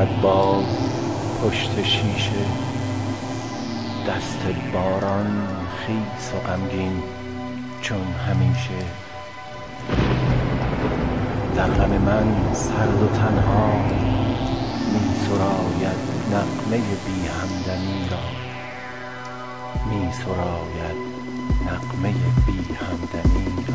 کرد باز پشت شیشه. دست باران خیس و غمگین چون همیشه. در غم من سرد و تنها می سراید نغمه بی همدمی را. می سراید نغمه بی همدمی را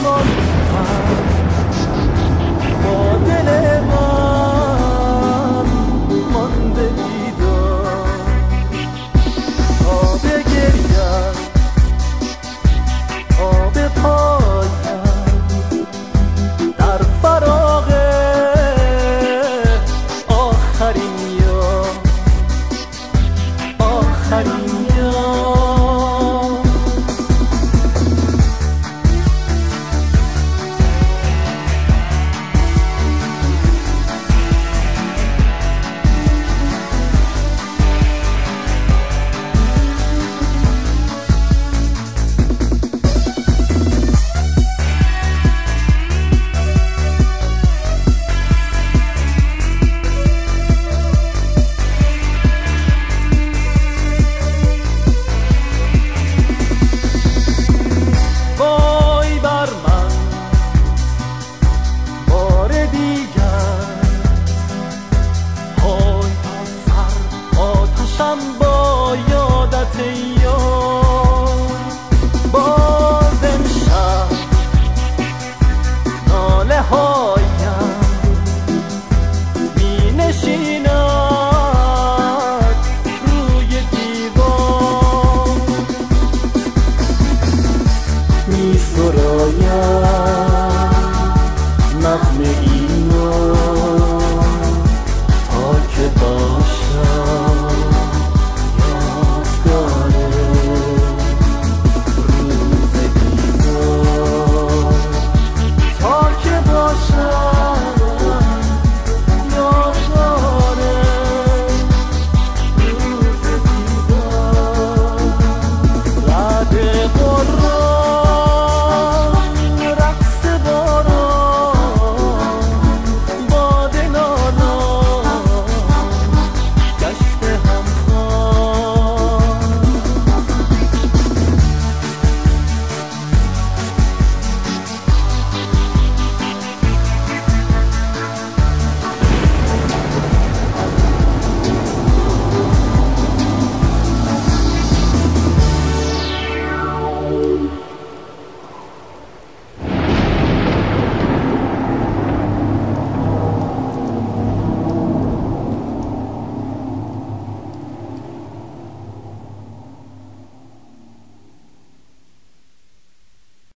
も今